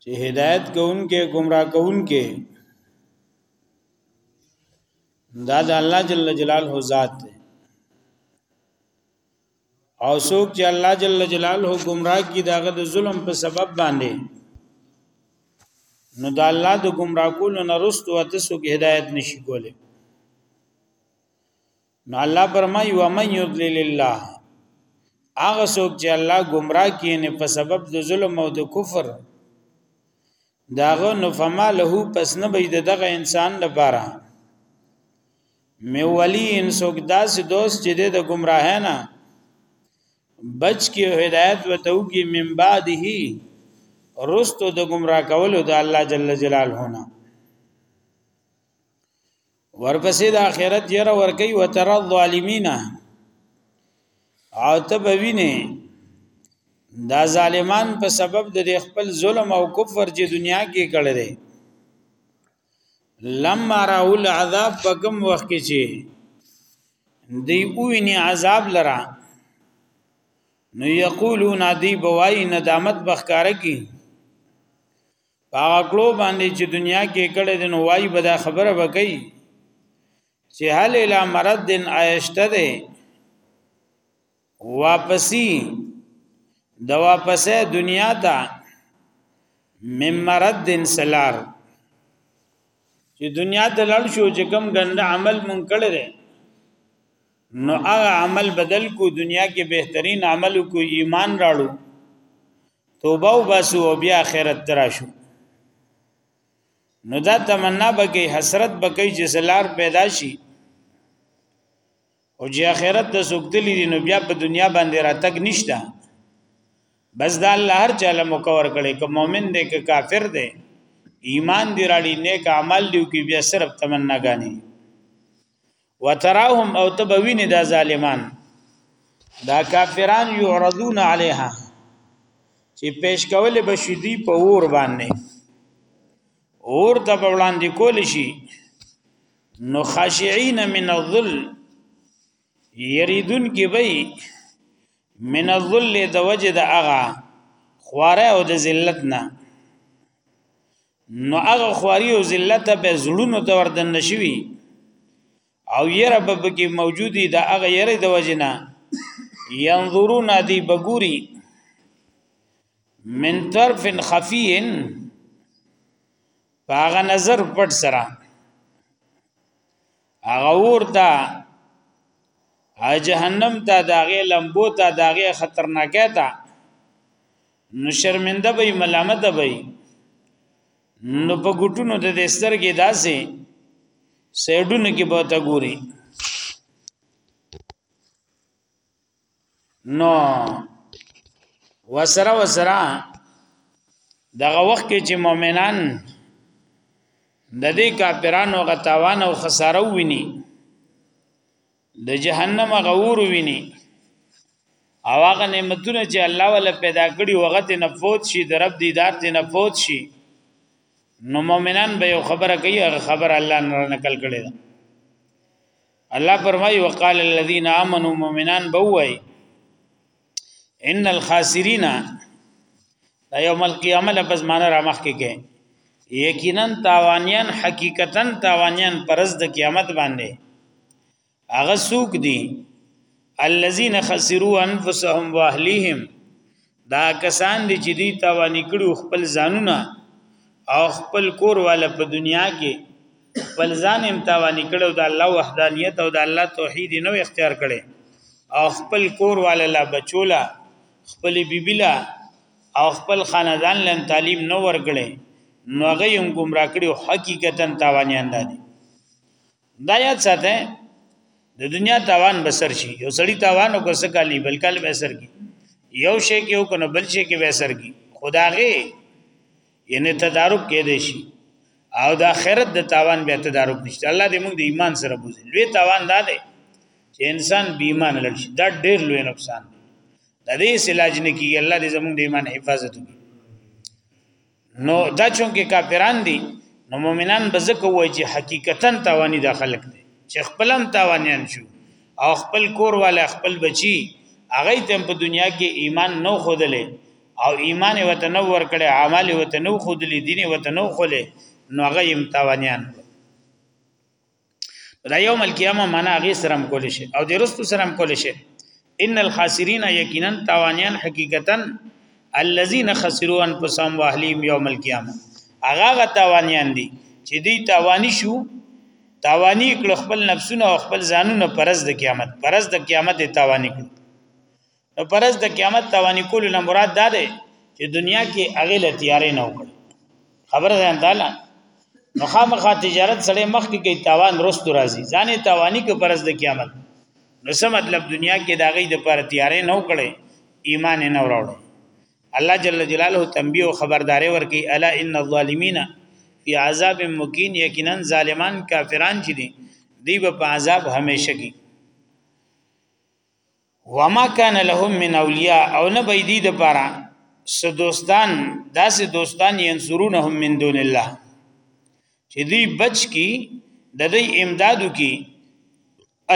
چې هدایت کوونکې گمراه کوونکې دا د الله جل جلاله ذات دی او څوک چې الله جل جلاله گمراه کی داغه د ظلم په سبب باندې نو د الله د گمراه کولو نه رستو تاسو کې هدایت نشي کولی نو الله فرمای و من یضلل الله هغه څوک چې الله گمراه کینې په سبب د ظلم او د کفر داغه نو فما له پس نه بيد دغه انسان لپاره می ولی ان څوک داسې دوست چې د گمراه نه بچ کی هدایت وتو کی من بعده رستو د گمراه کولو د الله جل جلاله نه ورپسې د آخرت یره ورکی وتر الظالمین او ته به وینې دا ظالمان په سبب د خپل ظلم او کفر چې دنیا کې کړی دی لما راو العذاب په کوم وخت کې چې دی اوینه عذاب لرا نو یقولون دی بوای ندامت بخکاره کی هغه کړو باندې چې دنیا کې کړه د نوای به دا خبره وکي چې هل اله مرض دن آیشته ده واپسی د واپسه دنیا ته مم مرض دن سلار چې دنیا ته لړ شو چې کم ګنده عمل مونږ کړی دی نو هغه عمل بدل کو دنیا کې بهترین عمل کو ایمان راړو توبه وباسو او بیا آخرت تراشو نو دا تمنا بکی حسرت بکی چې سلار پیدا شي او چې آخرت د سوکدلی دی نو بیا په دنیا باندې راتګ نشته بس دا الله هر چاله مکور کړي که مؤمن دی که کافر دی ایمان دی راړي نیک عمل دی کی بیا صرف تمنا غانی وتراهم او تبوین دا ظالمان دا کافران یعرضون علیها چې پیش کول بشدی په اور باندې اور ته په وړاندې کول شي نو خاشعين من الظل یریدون کې وي من الظل د وجد اغا خواره او د ذلت نه نو هغه خواري او ذلت به زړونو ته وردن نشوي او یره به کې موجودي د هغه یره د وجنا ينظرون دی بګوري من طرف خفي هغه نظر پټ سره هغه ورته جهنم ته داغه لمبو ته داغه خطرناکه ته نو شرمنده به ملامت به نو په ګټونو د دسترګې داسې سیډونو کې به تا ګوري نو وسره وسره دغه وخت کې چې مؤمنان د دې کافرانو غتاوان او خساره ویني د جهنم غور ویني او هغه نعمتونه چې الله ولا پیدا کړی وغت نه فوت شي د رب دیدار ته نه فوت شي نو مؤمنان به یو خبره کوي هغه خبره الله نه نقل کړي ده الله فرمایي وقال الذين امنوا مؤمنان بوي ان الخاسرین دا یوم القیامه لفظ معنا را مخ کې کې یقینا تاوانیان حقیقتا تاوانیان پرز د قیامت باندې هغه سوق دي الذين خسروا انفسهم واهليهم دا کسان دي چې دي تاوان کړو خپل ځانونه او خپل کور والا په دنیا کې بل ځان هم تاوانی کړو د الله وحدانیت او د الله توحید نو اختیار کړي او خپل کور والا لا بچولا خپل بیبیلا او خپل خاندان لن تعلیم نو ورګړي نو هغه هم گمراه کړي حقیقتا تاوانیان دي دا یاد ساته د دنیا تاوان بسر شي یو سړی تاوان او کوسه کالی بلکل بسر کی یو شی کې او کنه بل شی کې بسر کی خداغه یعنی تدارک کې دی شي او د آخرت د تاوان به تدارک نشته الله دې موږ د ایمان سره بوزي لوی تاوان دا دی چې انسان بې ایمان لړ شي دا ډېر لوی نقصان دی د دې علاج نه کیږي الله دې زموږ د ایمان حفاظت وکړي نو دا چونکه کافران دي نو مؤمنان به زکه وایي چې حقیقتا تاوانی د خلق دي چې خپلم تاوانیان شو او خپل کور والا خپل بچي هغه تم په دنیا کې ایمان نو خودلې او ایمان وته نو ور کړی عمل وته نو خودلی دین وته نو خله نو هغه امتوانیان دا یوم القیامه معنا هغه سرم کول شي او د رستو سرم کول شي ان الخاسرین یقینا توانیان حقیقتا الذين خسروا انفسهم واهليهم يوم القيامه هغه توانیان دي چې دوی توانی شو توانی کړ خپل نفسونه او خپل ځانونه پرز د قیامت پرز د قیامت توانی کړ نو پرز د قیامت توانی کول نه مراد دا دی چې دنیا کې هغه له تیارې نه وکړي خبره ده تعالی نو خامخا تجارت سره مخ کې کوي تاوان رست راځي ځانې توانی کې پرز د قیامت نو څه مطلب دنیا کې دا غي د پر تیارې نه وکړي ایمان نه وروړي الله جل جلاله تنبیه او خبرداري ورکي الا ان الظالمین فی عذاب مکین یقینا ظالمان کافران چې دي دی په عذاب همیشه کې وما کان لهم من اولیاء او نه بيدی د پاره س دوستان داسې دوستان ينصرونهم من دون الله چې دی بچ کی د دې امدادو کی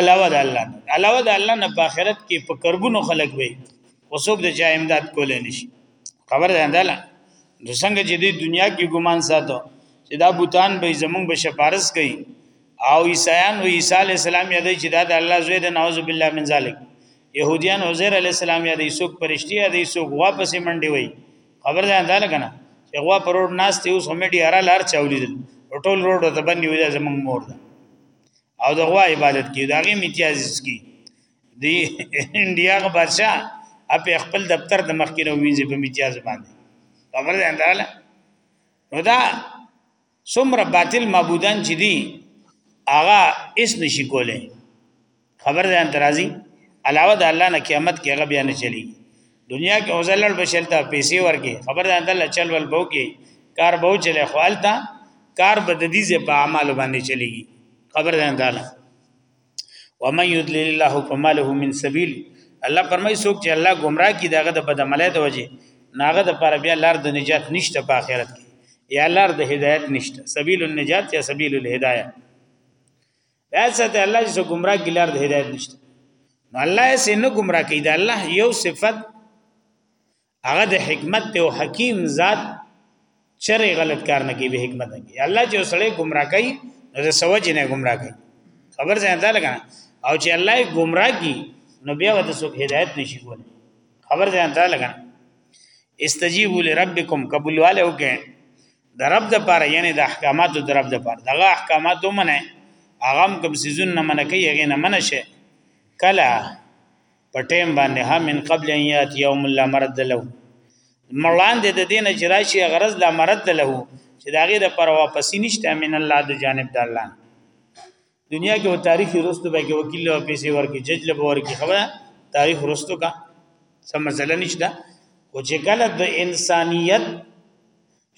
علاوه د الله علاوه د الله نه په آخرت کې په کربونو خلق وي وسوب د چا امداد کول نشي خبر ده انداله د څنګه چې د دنیا کې ګمان ساتو چې دا بوتان به زمونږ به شفارس کوي او عیسایان و عیسی علی السلام یادې چې دا د الله زوی دی نعوذ بالله من ذلک يهوديان عزير عليه السلام یا د یسوع پرشتي یا د یسوع غوا پسې منډي وي خبر ده انده لګنه چې غوا پر روډ ناس ته اوس هم ډي اره لار چولې ټول روډ ته باندې وي زمنګ مور ده او د غوا عبادت کی دا غي امتیاز کی دی انډیا غ بادشاہ اپ خپل دفتر د مخکینه وینځي په امتیاز باندې خبر ده انده نو دا څومره باطل معبودان چې دي هغه اس نشي کوله خبر ده انترازي علاوه د الله نه قیامت کې هغه بیا نه چلی دنیا کې اوزلل بشلتا پیسې ورکې خبر ده د الله چل ول بو کې کار بو چلے خوالتا کار بددیزه په اعمال باندې چلیږي خبر ده د الله ومن يضلل الله فما له من سبيل الله فرمای څوک چې الله گمراه کی داغه د بدعمله د وجه ناغه د پر بیا لار د نجات نشته په آخرت کې یا لار د هدایت نشته سبیل النجات یا سبیل الهدایه دا څه الله چې گمراه کی لار د هدایت نشته نو الله یې نه گمراه کوي دا الله یو صفت هغه د حکمت او حکیم ذات چرې غلط کار نه کوي به حکمت نه کوي الله چې سړی گمراه کوي نو د سوج نه گمراه کوي خبر ځان ته لګا او چې الله گمراه کی نو بیا وته سو هدایت نشي کول خبر ځان ته لګا استجیبوا لربکم قبول والے وکه د رب د پاره یعنی د احکاماتو د رب د پاره دغه احکاماتو منه اغم کوم سيزون نه منه کوي هغه نه منه شي کلا په ټیم باندې هم من قبل ان یات یوم لا مرد له مړان د دینه چې راشي غرض لا مرد له چې داغه د پر واپسی نشته من الله د جانب د الله دنیا کې و تاریخ رستو به کې وکیل او پیسې ورکې جج له ورکې خبره تاریخ رستو کا سم مسله نشته او چې کله د انسانیت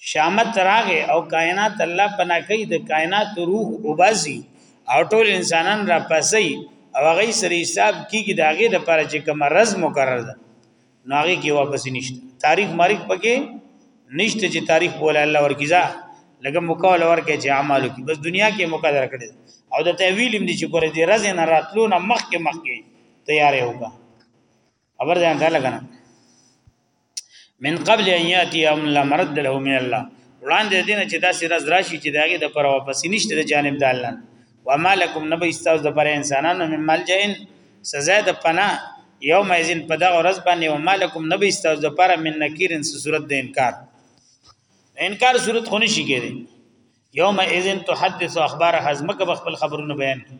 شامت راغې او کائنات الله پنا کوي د کائنات روح وباسي او ټول انسانان را پسې او هغه سره حساب کیږي د هغه د پر چې کوم رز مقرر ده نو هغه کې واپس نشته تاریخ مریخ پکې نشته چې تاریخ بوله الله ورکیزا لکه مقاله ورکه چې اعمالو کې بس دنیا کې مقدر کړي او د تعویل هم دي چې ګوره دې رز نه راتلو نه مخ کې مخ کې تیارې وکړه خبر ځان ته لګنه من قبل ان یاتی ام لا مرد له من الله وړاندې دین چې دا سر از راشي چې داګه د پر واپس نشته د جانب د الله و مالکم نبی استاز د پر انسانانو من ملجئن سزا د پنا یوم ازین په دغه ورځ باندې و مالکم نبی استاز د پر من نکیرن صورت د انکار انکار صورت خونی شي کېږي یوم ازین تحدث اخبار حزمک خپل خبرونه بیان کی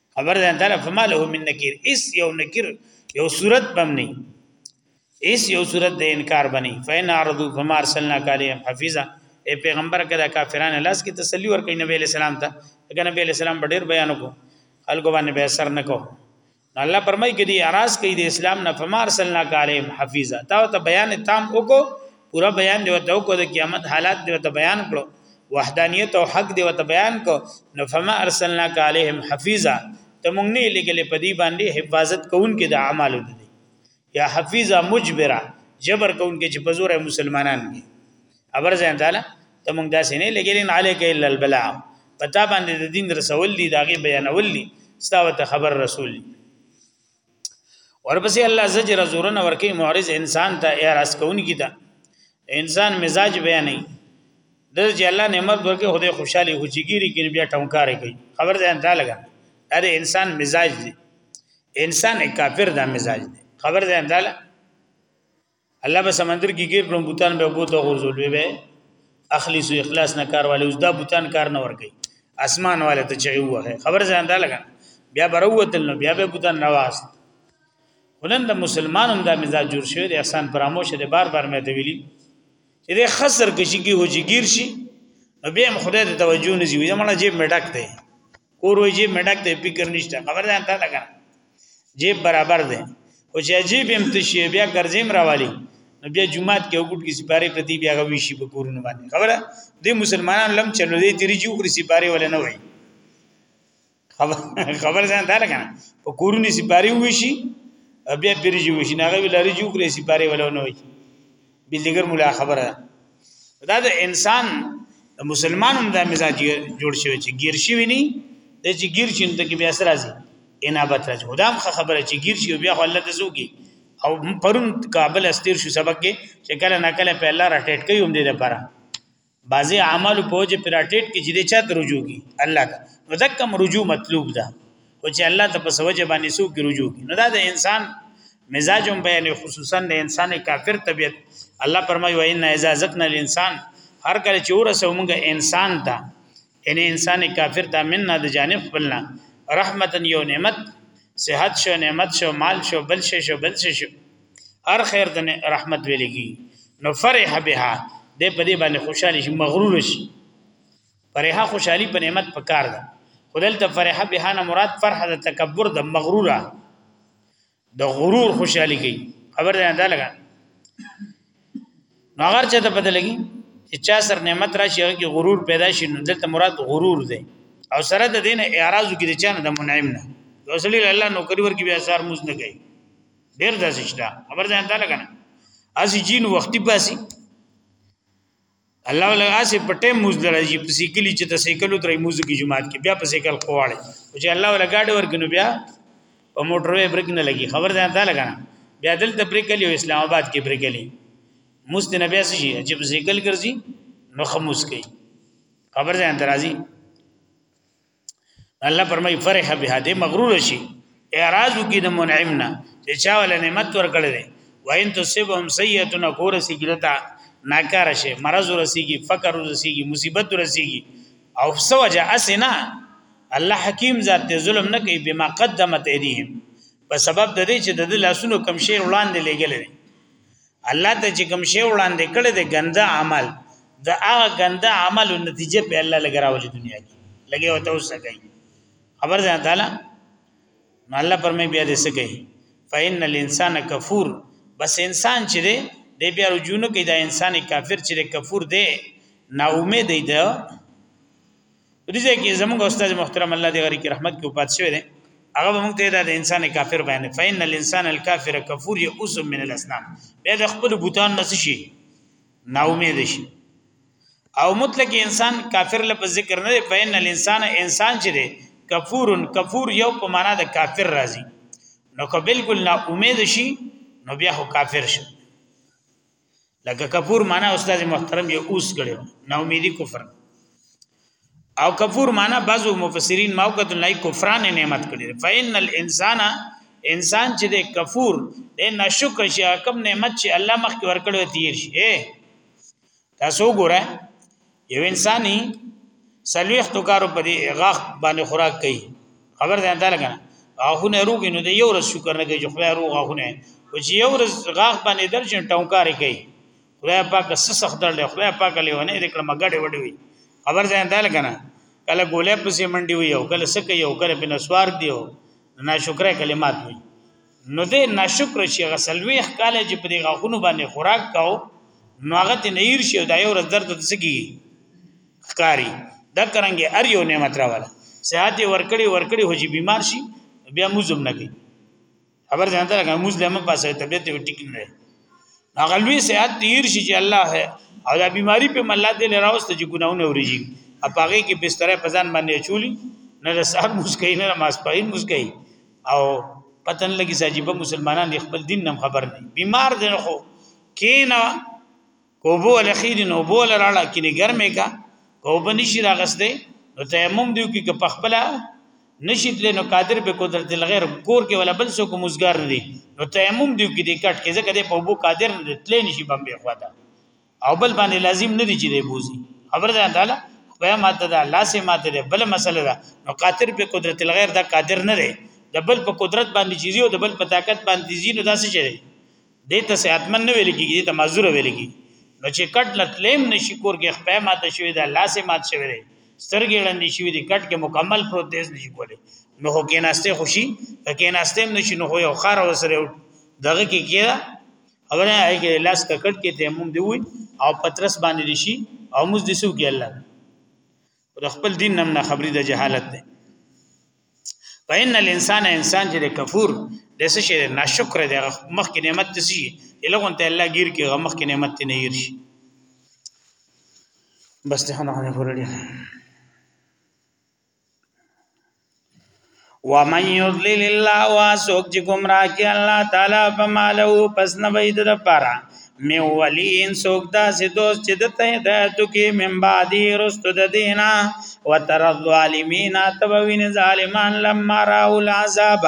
خبر ده تعالی فما له من نکیر اس یو نکیر یو صورت بم نه اس یو صورت د انکار بنی فین عرضو فما ارسلنا کالیم حفیظا اے پیغمبر کدا کافرانو لاس کې تسلی ورکړي نبی علیہ السلام ته اگر نبی علیہ السلام ډیر بیان وکړو خلکو باندې به اثر نکو الله پرمای کې دی اراز کې دی اسلام نه فما ارسلنا کالیم حفیظا تا ته بیان تام وکړو پورا بیان دی ورته کو د قیامت حالات دی ورته بیان کړو وحدانیت او حق دی ورته بیان کو نو فما ارسلنا علیهم حفیظا ته مونږ نه لګل په دې باندې حفاظت کوونکې د اعمالو دي یا حفیظا مجبرا جبر کوونکې چې په زور مسلمانان دي خبر ځان تعالی ته مونږ داسې نه لګل ان علیک الا البلاء پتا باندې د دین رسول دي داغه بیانول دي ستاوت خبر رسول دي ورپسې الله زجر زورن ورکی معرض انسان ته اعراض کون کی ته انسان مزاج بیان نه د چې الله نعمت ورکه خدای خوشاله هوچګيري کې بیا ټمکارې کوي خبر ځان ته لګا دا انسان مزاج دی انسان کافر دا مزاج دی خبر ځان ته الله به سمندر کې ګیر کړم بوتان به بوته غورځولوي به اخلي سو اخلاص نه کار والے اوس دا بوتان کار نه ورګي اسمان والے ته چي وه خبر ځان دا لګا بیا بروتل نو بیا به بوتان نواز ولن د مسلمانم دا مزاج جوړ شوی د احسان فراموش دی بار بار مې ته ویلي چې د خسر کې شي کې هوجګیر شي نو بیا هم خدای ته توجه نه زیوي زموږ جیب مې ډک دی کور وی جیب مې ډک دی فکر نشته خبر ده انته لګا جیب برابر دی او چې عجیب هم تشي بیا ګرځیم راوالي نو بیا جمعات کې وګټ کې سپاره پرتی بیا غوي شي په کورونه باندې خبره دې مسلمانانو لم چلو دې تیری جو خري سپاره ول نه وای خبر خبر ځان دا لګا په کورونه سپاره وي شي بیا پرې جو شي نه غوي لري جو خري سپاره ول نه وای بلګر مولا خبره دا د انسان مسلمان هم د مزاج جوړ شوی چې گیر شوی نه د چې گیر شین ته کې بیا سره راځي انابت راځي خدام خبره چې گیر شي بیا الله د زوګي او پرون کابل استیر شو سبق کې چې کله نه کله په الله راټیټ کوي هم دې لپاره بعضی عمل په وجه پراټیټ کې جدي چا ته رجوع کی الله ته نو دا کوم رجوع مطلوب ده او چې الله ته په سوجه باندې سو کې رجوع کی نو دا د انسان مزاج هم بیان خصوصا د انسان کافر طبیعت الله فرمایي وان اذا زقنا الانسان هر کله چې ورسو موږ انسان ته ان انسان کافر ته مننا د جانب خپلنا رحمتا یو نعمت صحت شو نعمت شو مال شو بل شي شو بل شي شو هر خیر د رحمت ویل کی نو فرح بها د په دې باندې خوشاله شي مغرور شي فرحه خوشحالي په نعمت پکار ده خدل ته فرحه بها نه مراد فرحه د تکبر د مغروره د غرور خوشحالي کوي خبر ده انده لګا نو هغه چې ته پته لګي چې چا سر نعمت راشي هغه کې غرور پیدا شي نو دلته مراد غرور ده او سره د دین اعراض کې د چانه د منعم نه رسول الله نوکری ورکی بیا سار موز نه کوي ډیر داسې شته خبر ده انده لګا نه اسی جین وختي پاسي الله ولا اسې په ټیم موز درځي په سیکلی چې د سیکلو درې موز کې جمعات کې بیا په سیکل خواړي او چې الله ولا گاډي ورګنو بیا په موټر وې بریک نه لګي خبر ده دا لګا بیا دلته بریک لې اسلام آباد کې بریک لې موز ته بیا سې چې په سیکل ګرځي نو خموس کوي خبر ده درازي الله فرمای فرح بها دې مغرور شي اعراض کی د منعم نه چې چا ول نعمت ورکړل وین تصبهم سیئه نکور سیګرتا ناکار شي مرض ورسیږي فقر ورسیږي مصیبت ورسیږي او سوجا اسنا الله حکیم ذات ته ظلم نه کوي بما قدمت ایدیهم په سبب د دې چې د لاسونو کم شی وړاندې لګل دي الله ته چې کوم شی وړاندې کړي د ګنده عمل د هغه ګنده عمل او نتیجه په الله لګراولي دنیا کې لګي او توسه کوي خبر ځان تعالی نو الله پرمه بیا دې سګي فإن الانسان کفور بس انسان چې دی د بیا رجونو کې دا انسان کافر چې کفور دی نا امید دی دې ځای کې زموږ استاد محترم الله دې غری کې رحمت کې پات شوی دی هغه موږ ته د انسان کافر بیان فین الانسان الکافر کفور یؤس من الاسنام بیا د خپل بوتان نس شي نا امید شي او مطلق انسان کافر لپاره ذکر نه فین الانسان انسان چې دی کفور کفور یو په معنا د کافر راځي نو که بالکل نا امید شي نو بیا هو کافر شي لکه کفور معنا استاد محترم یو اوس کړو نا امیدی کفر او کفور معنا بعضو مفسرین موقت لای کفران نعمت کړي فین الانسان انسان چې د کفور د ناشکر شي کوم نعمت چې الله مخکې ورکړو تیر شي تاسو ګوره یو انساني سلويخ تو کارو په دې غاخ باندې خوراک کوي خبر ده انده لګنه غاخونه روغې نو د یو ورځ شکر نه کوي چې خدای روغ غاخونه او چې یو ورځ غاخ باندې درځي ټونکاري کوي خدای پاک سسخ درلې خدای پاک له ونه دې کړه مګړې وډې وي خبر ده انده لګنه کله ګولې پسې منډي وي او کله سکه یو کله بنسوار دی او ناشکرې کلمات وي نو دې ناشکر شي غسلوي خاله چې په دې غاخونو باندې خوراک کاو نو هغه ته نیر شي دا یو ورځ درته تسګي خکاری دا کرانګي ار یو نعمت راواله صحت ورکړي ورکړي هو چې بیمار شي بیا موزم نه کوي خبر ځان ته راغلی موږ لمه پاسه طبيعت یو ټیک نه هغه لوی صحت تیر شي چې الله ہے او دا بیماری په مله دې راوسته چې ګناونه وريږي اپاغه کې بستر په ځان باندې چولی نه د سحر مسکین نه ماسپاین مسکین او پتن لګي ساجيبه مسلمانان دي خپل دین نم خبر نه بیمار دي خو کینا کوبو الاخیر نو بو لراړه کینی ګرمه کا کوبه نشي راغسته نو تیمم دیو کې په خپل نشیت لنو قادر به قدرت الغیر کور کې ولا بل څوک مزګار دي نو تیمم دیو کې دې کټ کې ځکه دې په بو قادر نه تلې نشي بمبه خواته او بل باندې لازم نه دی چې دی بوزي خبر ده تعالی بیا ماته ده الله سي ماته ده بل مسله ده نو قاتل په قدرت الغیر دا قادر نه دی د بل په قدرت باندې چیزي او د بل په طاقت باندې زینو داسې چي دی دې ته صحتمن نه ویل کیږي ته معذور ویل کیږي نو چې کټ لټلیم نشي کور کې خپې ماته شوی ده الله سي ماته شوی ده سترګې لاندې شوی دي کټ کې مکمل پروت دیس نشي کولی نو هو کې ناشته خوشي کې ناشته نشي نو یو خار وسره دغه کې کیږي اگر هغه کې لاس ککړ کې تیمم دی وي او پترس باندې دي شي او موږ دي سو کې الله د خپل دین نم نه خبرې د جهالت ده فإن الانسان انسان چې کفور د څه شي ناشکر دی مخ کې نعمت ته شي لغون ته الله گیر کې غمخ کې نعمت ته نه ير شي بس ته نه نه پوره ومن یضلل الله واسوک چې گمراه کې الله تعالی فمالو پس نه وید د پاره می ولین سوک دا سي دوست چې د ته هدایت کې من بعدی رست د دینا وتر الظالمین تبوین ظالمان لما راو العذاب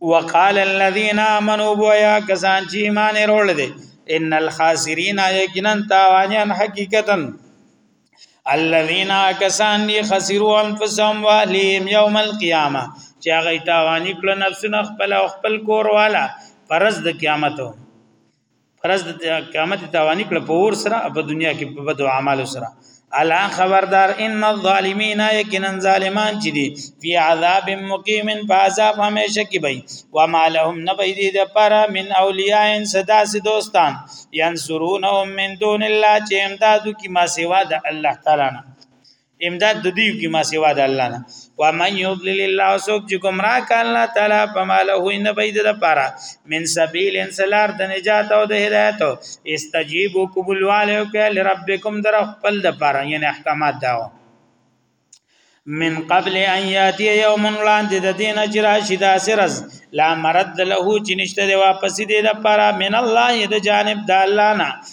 وقال الذين امنوا بويا کسان چې ایمان وروړل دي ان الخاسرین یقینا تاوانیان حقیقتا الذين کسان دي خسروا انفسهم واهليهم يوم القيامه چې هغه تاوانی کړ نفسونه خپل او خپل کور والا پرز د قیامتو فرض د قیامت توانی کړ په ور سره په دنیا کې په بدو اعمال سره الا خبردار ان الظالمین یقینا ظالمان چې دي فی عذاب مقیم فعذاب همیشه کې وي و ما لهم نبید د پر من اولیاء صدا سي دوستان ینصرونهم من دون الله چې امدادو کې ما سوا د الله تعالی نه امداد د دې کې ما سیوا د الله نه و من یضلل الله سوک چې گمراه ک الله تعالی فما له ان بيد د پاره من سبیل انسلار د نجات او د هدایت استجیبوا قبول والو ک لربکم در خپل د پاره یعنی احکامات داو من قبل ان یاتی یوم وړاندې د دین اجر شید اسرز لا مرد له چې نشته دی واپس دی د پاره من الله د جانب د الله نه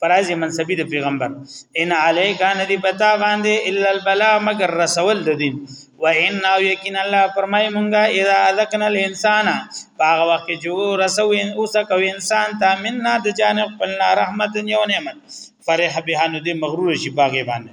فرایز منسبی د پیغمبر ان علیک ان دی پتا باندې الا البلا مگر رسول د دین و ان او یقین الله فرمای مونږه اذا اذقنا الانسان باغ وخت جو رسو ان اوس کو انسان تا مننا د جانب خپل رحمت یو نعمت فرح به نو دی مغرور شي باغ باندې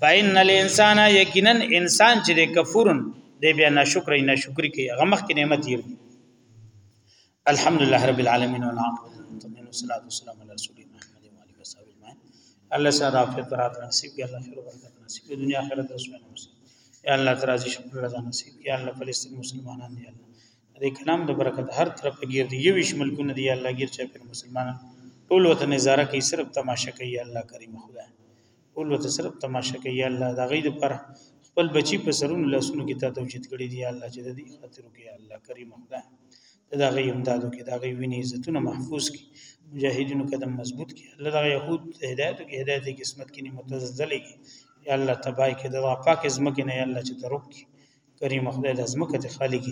فإن الانسان یقینا انسان چې د کفورن دی بیا ناشکرې ناشکری کوي هغه مخکې نعمت یې الحمدلله رب العالمین والعاقبۃ للمتقین والصلاة والسلام علی رسول الله محمد و علیه وصحبه اجمعین الله سره عافیت برات نصیب کړي الله خیر برکت نصیب کړي دنیا آخرت رسول الله یا الله ترازی شکر رضا نصیب یا الله فلسطین مسلمانان دی الله د کلام د برکت هر طرف غیر دی یو شمل کو نه دی الله غیر چا پر مسلمانان ټول وته نظاره کوي صرف تماشه کوي الله کریم خدا ټول وته صرف تماشه کوي الله دا غي د پر خپل بچی په سرونو لاسونو کې ته توجید کړی دی الله چې د دې خاطر کې الله کریم خدا دا غي امدادو کې دا غي ویني عزتونه محفوظ کی مجاهدینو قدم مضبوط کی الله دا يهود هدایت کې هدایت قسمت کې نه متزلزل کی یا الله تبای کې دا پاک زمکه نه یا الله چې ترک کی کریم خدای د ازمکه ته خالق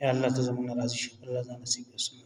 یا الله ته زمونږ راضي شي الله ځان نصیب وسلم